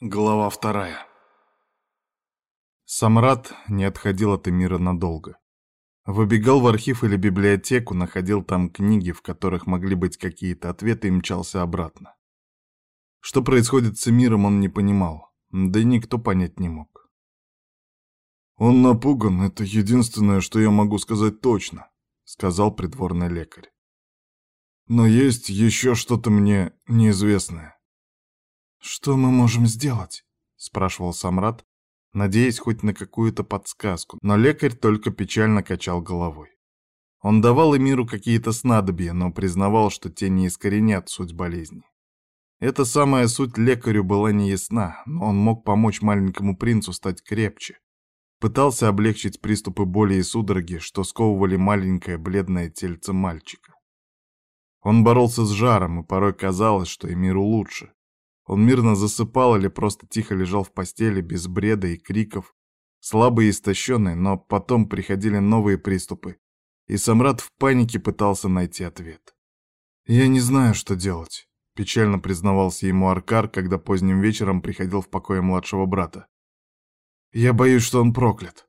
Глава вторая. Самрад не отходил от Эмира надолго. Выбегал в архив или библиотеку, находил там книги, в которых могли быть какие-то ответы и мчался обратно. Что происходит с Эмиром, он не понимал, да и никто понять не мог. «Он напуган, это единственное, что я могу сказать точно», — сказал придворный лекарь. «Но есть еще что-то мне неизвестное». «Что мы можем сделать?» — спрашивал Самрад, надеясь хоть на какую-то подсказку, но лекарь только печально качал головой. Он давал Эмиру какие-то снадобья, но признавал, что те не искоренят суть болезни. Эта самая суть лекарю была неясна, но он мог помочь маленькому принцу стать крепче. Пытался облегчить приступы боли и судороги, что сковывали маленькое бледное тельце мальчика. Он боролся с жаром, и порой казалось, что Эмиру лучше. Он мирно засыпал или просто тихо лежал в постели без бреда и криков, слабый и истощенный, но потом приходили новые приступы, и Самрад в панике пытался найти ответ. «Я не знаю, что делать», — печально признавался ему Аркар, когда поздним вечером приходил в покое младшего брата. «Я боюсь, что он проклят».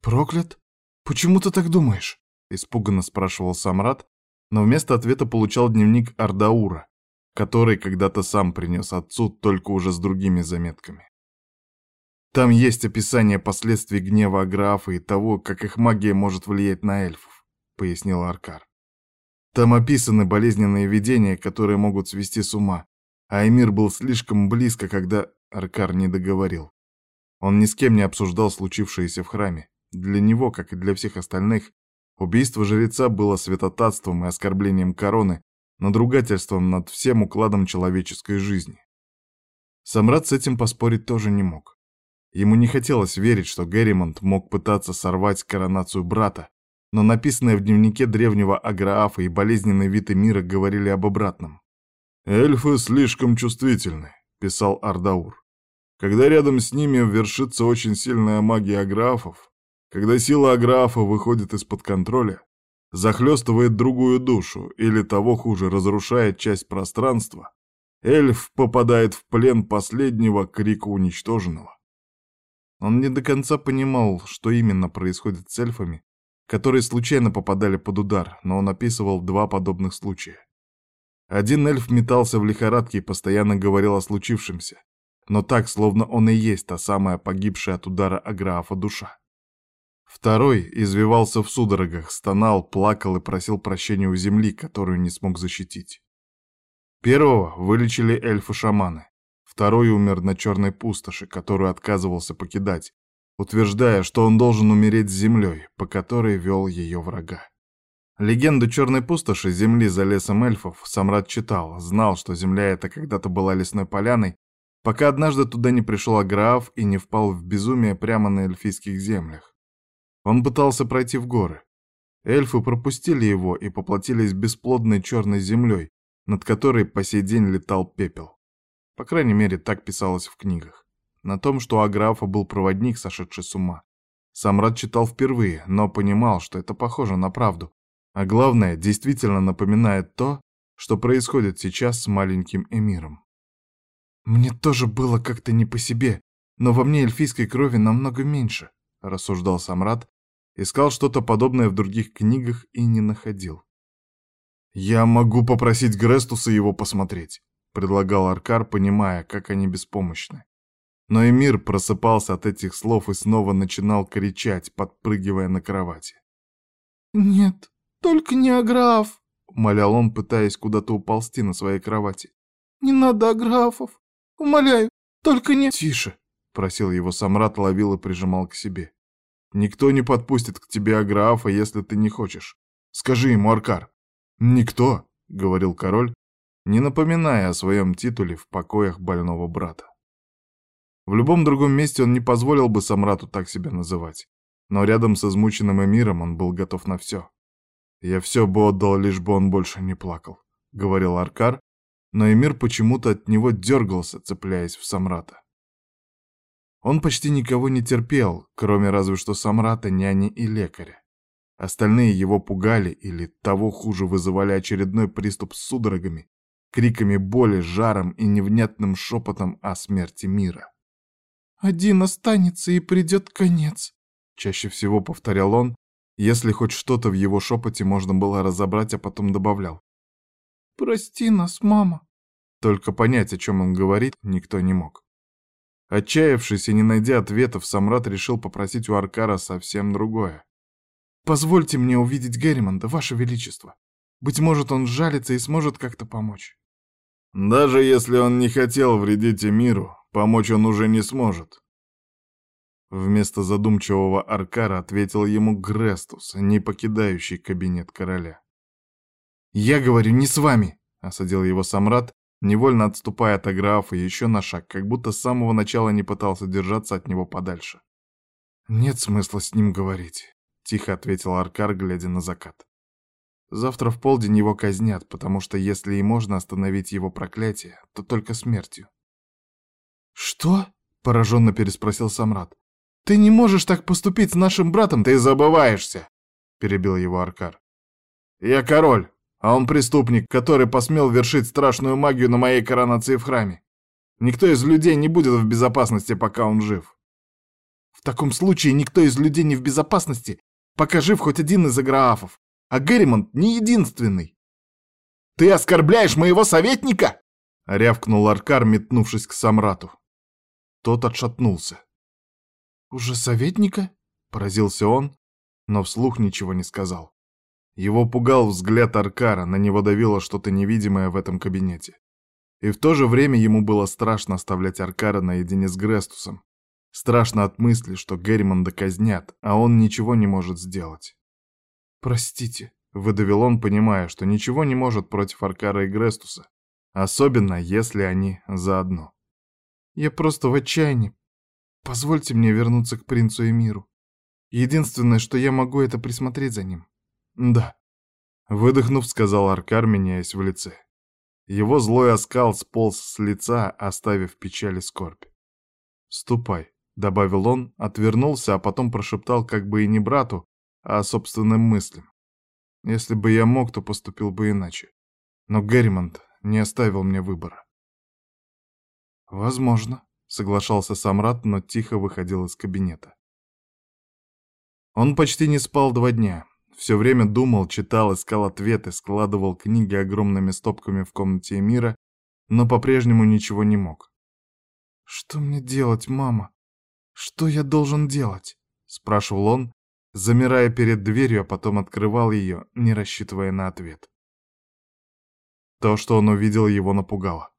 «Проклят? Почему ты так думаешь?» — испуганно спрашивал Самрад, но вместо ответа получал дневник Ардаура, который когда-то сам принес отцу, только уже с другими заметками. Там есть описание последствий гнева Аграфа и того, как их магия может влиять на эльфов, пояснил Аркар. Там описаны болезненные видения, которые могут свести с ума, а Эмир был слишком близко, когда Аркар не договорил. Он ни с кем не обсуждал случившееся в храме. Для него, как и для всех остальных, убийство жреца было святотатством и оскорблением короны, надругательством над всем укладом человеческой жизни. Самрад с этим поспорить тоже не мог. Ему не хотелось верить, что Герримонт мог пытаться сорвать коронацию брата, но написанное в дневнике древнего Аграафа и болезненный вид мира говорили об обратном. «Эльфы слишком чувствительны», — писал Ардаур. «Когда рядом с ними вершится очень сильная магия Аграфов, когда сила Аграфа выходит из-под контроля, захлестывает другую душу, или того хуже, разрушает часть пространства, эльф попадает в плен последнего крика уничтоженного. Он не до конца понимал, что именно происходит с эльфами, которые случайно попадали под удар, но он описывал два подобных случая. Один эльф метался в лихорадке и постоянно говорил о случившемся, но так, словно он и есть та самая погибшая от удара Аграафа душа. Второй извивался в судорогах, стонал, плакал и просил прощения у земли, которую не смог защитить. Первого вылечили эльфы-шаманы. Второй умер на черной пустоши, которую отказывался покидать, утверждая, что он должен умереть с землей, по которой вел ее врага. Легенду черной пустоши, земли за лесом эльфов, Самрад читал, знал, что земля эта когда-то была лесной поляной, пока однажды туда не пришел Аграф и не впал в безумие прямо на эльфийских землях. Он пытался пройти в горы. Эльфы пропустили его и поплатились бесплодной черной землей, над которой по сей день летал пепел. По крайней мере, так писалось в книгах. На том, что у Аграфа был проводник, сошедший с ума. Самрад читал впервые, но понимал, что это похоже на правду. А главное, действительно напоминает то, что происходит сейчас с маленьким эмиром. «Мне тоже было как-то не по себе, но во мне эльфийской крови намного меньше», — рассуждал Самрад, Искал что-то подобное в других книгах и не находил. «Я могу попросить Грестуса его посмотреть», — предлагал Аркар, понимая, как они беспомощны. Но Эмир просыпался от этих слов и снова начинал кричать, подпрыгивая на кровати. «Нет, только не Аграф», — умолял он, пытаясь куда-то уползти на своей кровати. «Не надо Аграфов. Умоляю, только не...» «Тише», — просил его Самрат, ловил и прижимал к себе. Никто не подпустит к тебе Аграафа, если ты не хочешь. Скажи ему, Аркар. Никто, — говорил король, не напоминая о своем титуле в покоях больного брата. В любом другом месте он не позволил бы Самрату так себя называть, но рядом с измученным эмиром он был готов на все. «Я все бы отдал, лишь бы он больше не плакал», — говорил Аркар, но эмир почему-то от него дергался, цепляясь в Самрата. Он почти никого не терпел, кроме разве что Самрата, няни и лекаря. Остальные его пугали или, того хуже, вызывали очередной приступ с судорогами, криками боли, жаром и невнятным шепотом о смерти мира. «Один останется, и придет конец», — чаще всего повторял он, если хоть что-то в его шепоте можно было разобрать, а потом добавлял. «Прости нас, мама». Только понять, о чем он говорит, никто не мог. Отчаявшись и не найдя ответов, Самрат решил попросить у Аркара совсем другое. «Позвольте мне увидеть Герримонда, Ваше Величество. Быть может, он сжалится и сможет как-то помочь». «Даже если он не хотел вредить миру, помочь он уже не сможет», Вместо задумчивого Аркара ответил ему Грестус, не покидающий кабинет короля. «Я говорю, не с вами!» — осадил его Самрат, невольно отступая от Аграфа еще на шаг, как будто с самого начала не пытался держаться от него подальше. «Нет смысла с ним говорить», — тихо ответил Аркар, глядя на закат. «Завтра в полдень его казнят, потому что если и можно остановить его проклятие, то только смертью». «Что?» — пораженно переспросил Самрат. «Ты не можешь так поступить с нашим братом, ты забываешься!» — перебил его Аркар. «Я король, а он преступник, который посмел вершить страшную магию на моей коронации в храме. Никто из людей не будет в безопасности, пока он жив». «В таком случае никто из людей не в безопасности, пока жив хоть один из аграафов, а Герримонт не единственный». «Ты оскорбляешь моего советника?» — рявкнул Аркар, метнувшись к Самрату. Тот отшатнулся. «Уже советника?» — поразился он, но вслух ничего не сказал. Его пугал взгляд Аркара, на него давило что-то невидимое в этом кабинете. И в то же время ему было страшно оставлять Аркара наедине с Грестусом. Страшно от мысли, что Герримонда казнят, а он ничего не может сделать. «Простите», — выдавил он, понимая, что ничего не может против Аркара и Грестуса, особенно если они заодно. «Я просто в отчаянии. Позвольте мне вернуться к принцу и миру. Единственное, что я могу, это присмотреть за ним. Да. Выдохнув, сказал Аркар, меняясь в лице. Его злой оскал сполз с лица, оставив печаль и скорбь. «Ступай», — добавил он, отвернулся, а потом прошептал как бы и не брату, а собственным мыслям. «Если бы я мог, то поступил бы иначе. Но Герримонт не оставил мне выбора». «Возможно», соглашался Самрат, но тихо выходил из кабинета. Он почти не спал два дня. Все время думал, читал, искал ответы, складывал книги огромными стопками в комнате Эмира, но по-прежнему ничего не мог. «Что мне делать, мама? Что я должен делать?» — спрашивал он, замирая перед дверью, а потом открывал ее, не рассчитывая на ответ. То, что он увидел, его напугало.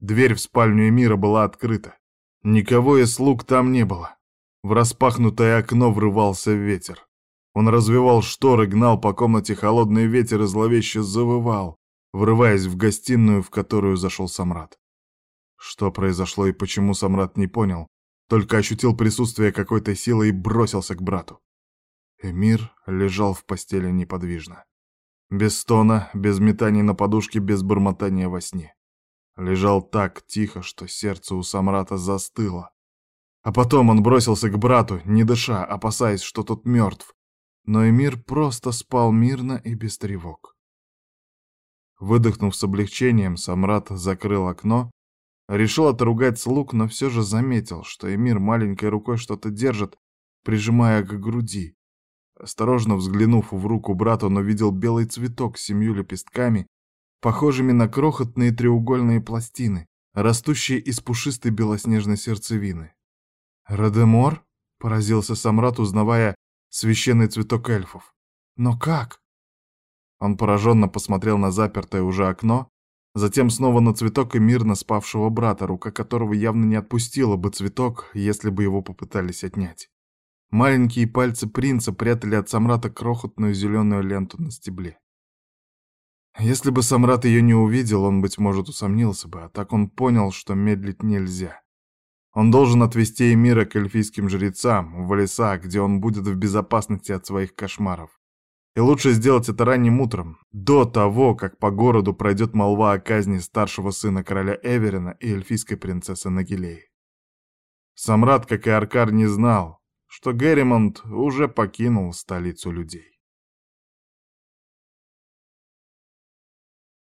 Дверь в спальню Эмира была открыта. Никого из слуг там не было. В распахнутое окно врывался ветер. Он развивал шторы, гнал по комнате холодный ветер и зловеще завывал, врываясь в гостиную, в которую зашел Самрат. Что произошло и почему Самрат не понял, только ощутил присутствие какой-то силы и бросился к брату. Эмир лежал в постели неподвижно. Без стона, без метаний на подушке, без бормотания во сне. Лежал так тихо, что сердце у Самрата застыло. А потом он бросился к брату, не дыша, опасаясь, что тот мертв. Но Эмир просто спал мирно и без тревог. Выдохнув с облегчением, Самрат закрыл окно, решил отругать слуг, но все же заметил, что Эмир маленькой рукой что-то держит, прижимая к груди. Осторожно взглянув в руку брата, он увидел белый цветок с семью лепестками, похожими на крохотные треугольные пластины, растущие из пушистой белоснежной сердцевины. «Радемор?» — поразился Самрат, узнавая священный цветок эльфов. «Но как?» Он пораженно посмотрел на запертое уже окно, затем снова на цветок и мирно спавшего брата, рука которого явно не отпустила бы цветок, если бы его попытались отнять. Маленькие пальцы принца прятали от Самрата крохотную зеленую ленту на стебле. Если бы Самрат ее не увидел, он, быть может, усомнился бы, а так он понял, что медлить нельзя. Он должен отвезти Эмира к эльфийским жрецам, в леса, где он будет в безопасности от своих кошмаров. И лучше сделать это ранним утром, до того, как по городу пройдет молва о казни старшего сына короля Эверина и эльфийской принцессы Нагилеи. Самрат, как и Аркар, не знал, что Герримонт уже покинул столицу людей.